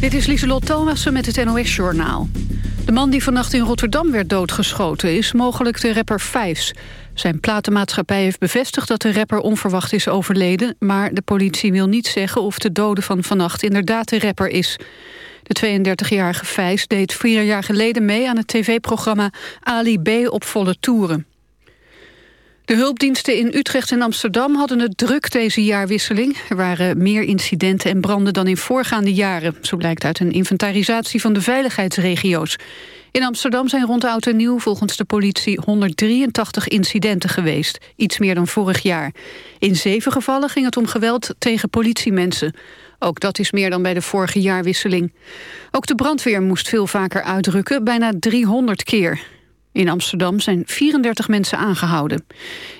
Dit is Lieselot Thomassen met het NOS-journaal. De man die vannacht in Rotterdam werd doodgeschoten... is mogelijk de rapper Vijs. Zijn platenmaatschappij heeft bevestigd dat de rapper onverwacht is overleden... maar de politie wil niet zeggen of de dode van vannacht inderdaad de rapper is. De 32-jarige Vijs deed vier jaar geleden mee aan het tv-programma Ali B op volle toeren. De hulpdiensten in Utrecht en Amsterdam hadden het druk deze jaarwisseling. Er waren meer incidenten en branden dan in voorgaande jaren. Zo blijkt uit een inventarisatie van de veiligheidsregio's. In Amsterdam zijn rond oud en nieuw volgens de politie 183 incidenten geweest. Iets meer dan vorig jaar. In zeven gevallen ging het om geweld tegen politiemensen. Ook dat is meer dan bij de vorige jaarwisseling. Ook de brandweer moest veel vaker uitrukken, bijna 300 keer. In Amsterdam zijn 34 mensen aangehouden.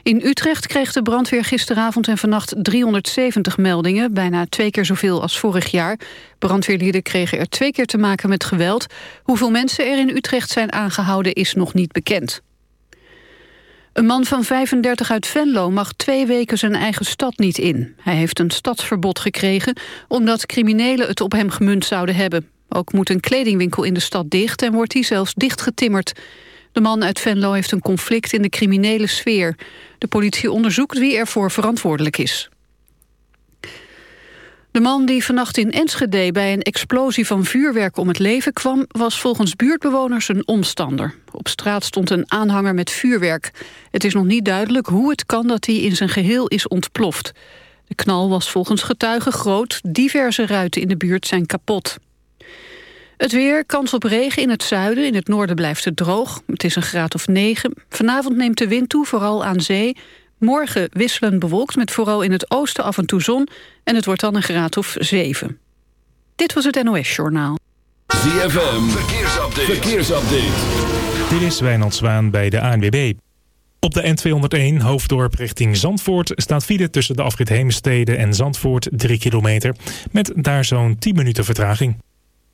In Utrecht kreeg de brandweer gisteravond en vannacht 370 meldingen... bijna twee keer zoveel als vorig jaar. Brandweerlieden kregen er twee keer te maken met geweld. Hoeveel mensen er in Utrecht zijn aangehouden is nog niet bekend. Een man van 35 uit Venlo mag twee weken zijn eigen stad niet in. Hij heeft een stadsverbod gekregen omdat criminelen het op hem gemunt zouden hebben. Ook moet een kledingwinkel in de stad dicht en wordt die zelfs dichtgetimmerd. De man uit Venlo heeft een conflict in de criminele sfeer. De politie onderzoekt wie ervoor verantwoordelijk is. De man die vannacht in Enschede bij een explosie van vuurwerk om het leven kwam... was volgens buurtbewoners een omstander. Op straat stond een aanhanger met vuurwerk. Het is nog niet duidelijk hoe het kan dat hij in zijn geheel is ontploft. De knal was volgens getuigen groot. Diverse ruiten in de buurt zijn kapot. Het weer, kans op regen in het zuiden. In het noorden blijft het droog. Het is een graad of 9. Vanavond neemt de wind toe, vooral aan zee. Morgen wisselend bewolkt met vooral in het oosten af en toe zon. En het wordt dan een graad of 7. Dit was het NOS Journaal. ZFM, verkeersupdate. verkeersupdate. Dit is Wijnand Zwaan bij de ANWB. Op de N201 hoofddorp richting Zandvoort staat file tussen de afrit Heemstede en Zandvoort 3 kilometer. Met daar zo'n 10 minuten vertraging.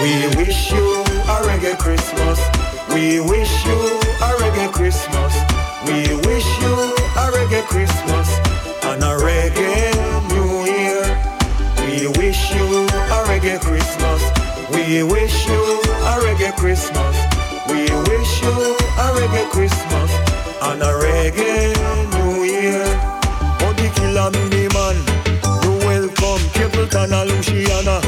We wish you a reggae Christmas. We wish you a reggae Christmas. We wish you a reggae Christmas and a reggae New Year. We wish you a reggae Christmas. We wish you a reggae Christmas. We wish you a reggae Christmas and a reggae New Year. Bounty Killer mini man, you welcome Capleton and Luciano.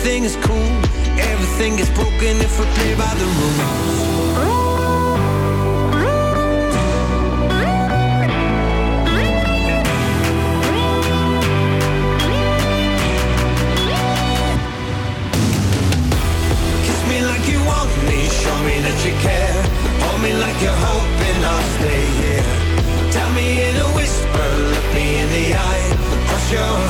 everything is cool. Everything is broken if we play by the rules. Kiss me like you want me. Show me that you care Hold me like you're hoping I'll stay here Tell me in a whisper Look me in the eye Cross your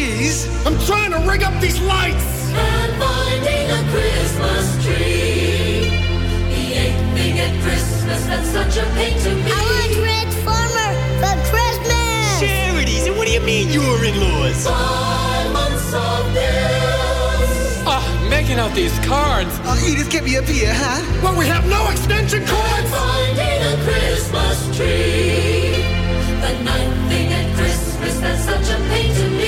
jeez. I'm trying to rig up these lights. And finding a Christmas tree. The eighth thing at Christmas that's such a pain to me. I want Red Farmer for Christmas. Charities. And what do you mean your in-laws? Five months of bills. Ah, making out these cards. Oh, Edith, get me up here, huh? Well, we have no extension cords. Finding a Christmas tree. The ninth thing at Christmas that's such a pain to me.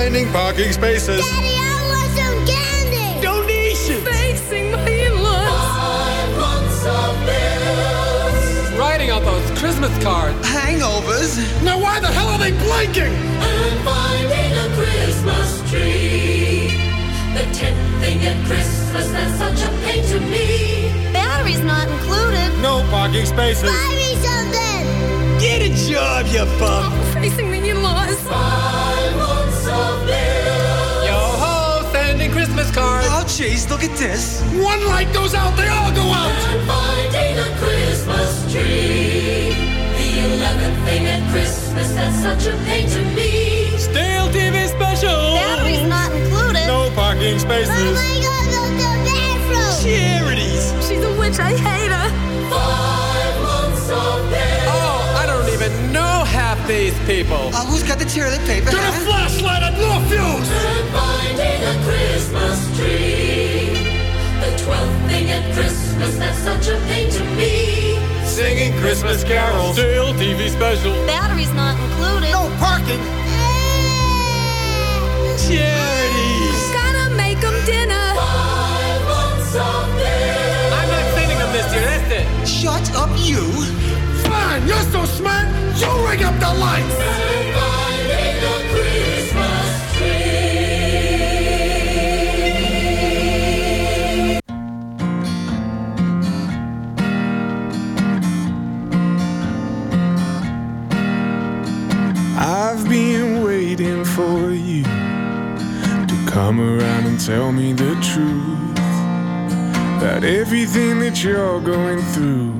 Finding parking spaces. Daddy, I want some candy. Donations. Facing my in-laws. Five months of bills. Writing out those Christmas cards. Hangovers. Now why the hell are they blinking? And finding a Christmas tree. The tenth thing at Christmas that's such a pain to me. Batteries not included. No parking spaces. Buy me something. Get a job, you bum. Facing the in-laws. Oh, jeez, look at this. One light goes out, they all go out. And finding a Christmas tree. The eleventh thing at Christmas that's such a pain to me. Stale TV special. Batteries not included. No parking spaces. Oh my God, go to the bathroom. Charities. She's a witch, I hate her. Five months of bills. These people. Uh, who's got the toilet paper? Get a flashlight and no fuse. And finding a Christmas tree. The twelfth thing at Christmas that's such a pain to me. Singing Christmas carols. Stale TV special. Batteries not included. No parking. Charities. Gotta make them dinner. Five months of bills. I'm not sending them this year, that's it. Shut up, you. Fine, you're so smart. Up the lights. I've been waiting for you to come around and tell me the truth about everything that you're going through.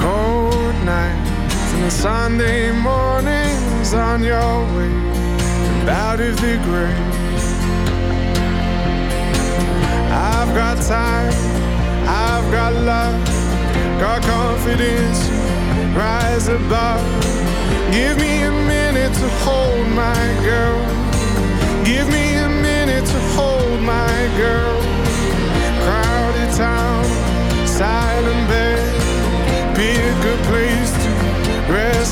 Cold nights and the Sunday mornings on your way out of the grave. I've got time, I've got love, got confidence. Rise above. Give me a minute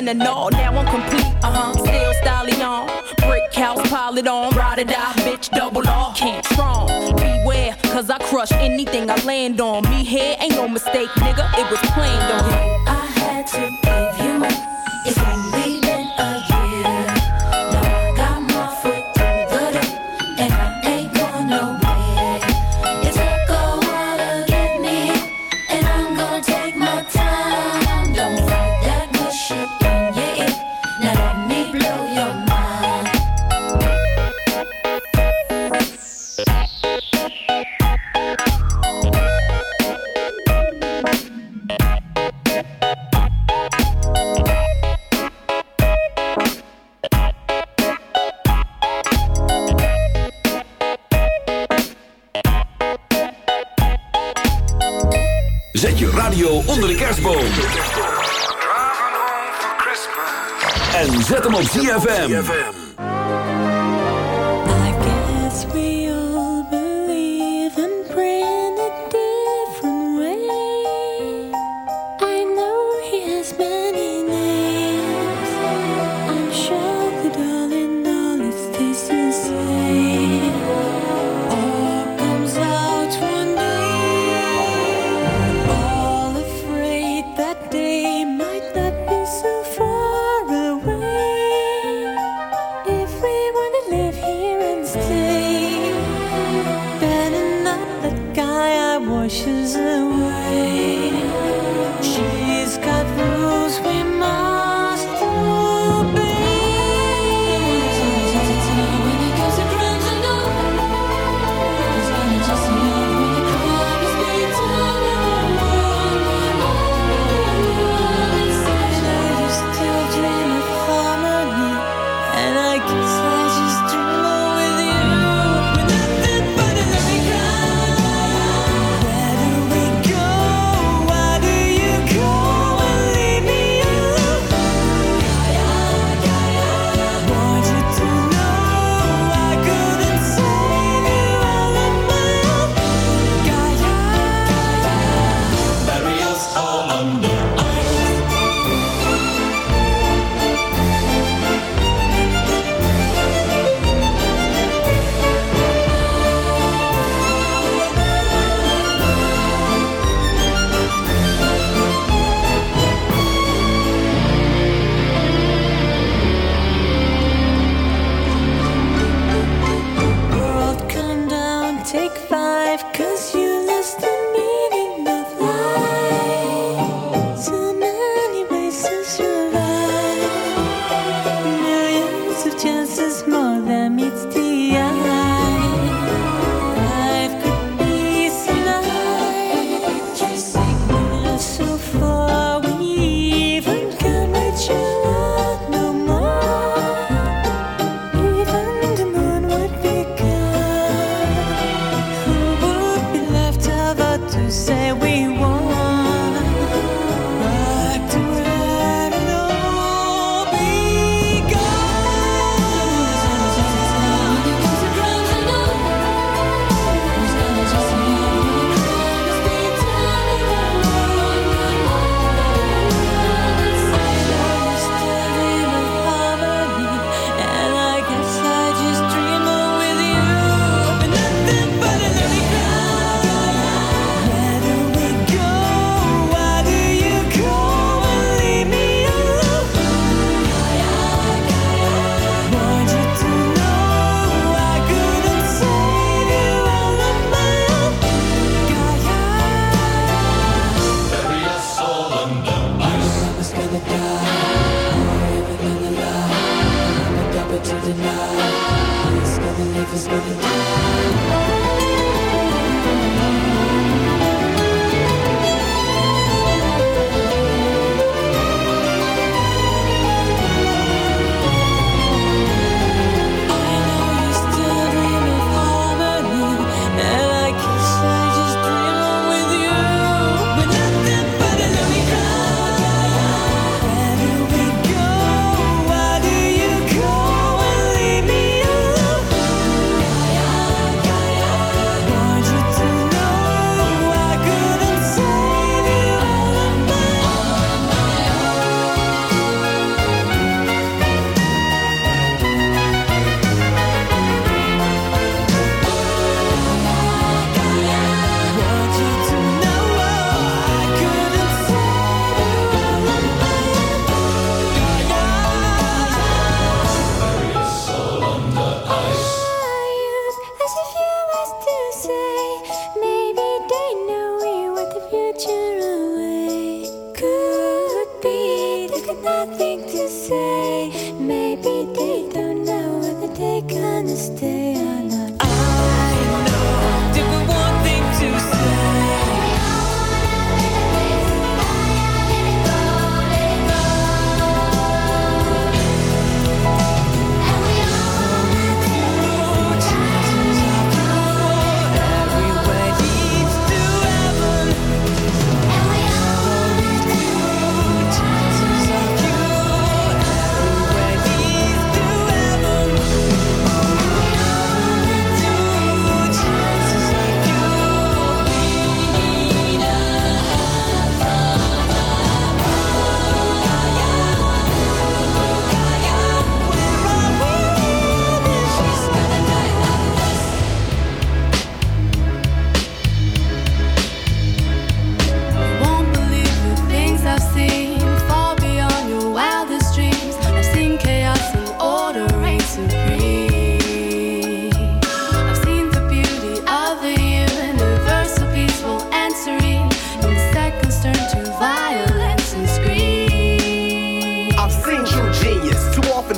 Thinner, no, now I'm complete. Uh huh, still styling on. Brick house, pile it on. Ride or die, bitch, double R. Can't strong. Beware, cause I crush anything I land on. Me here ain't no mistake, nigga, it was planned on.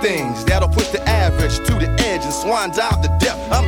Things to that'll push the average to the edge and swan dive the depth. I'm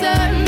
or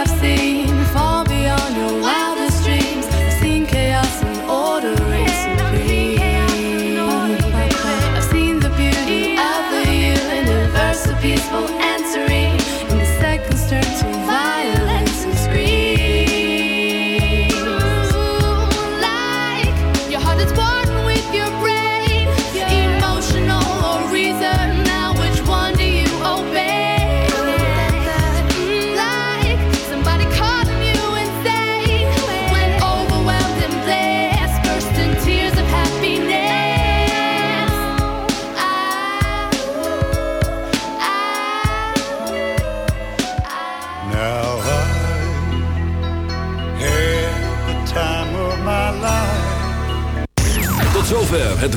I've seen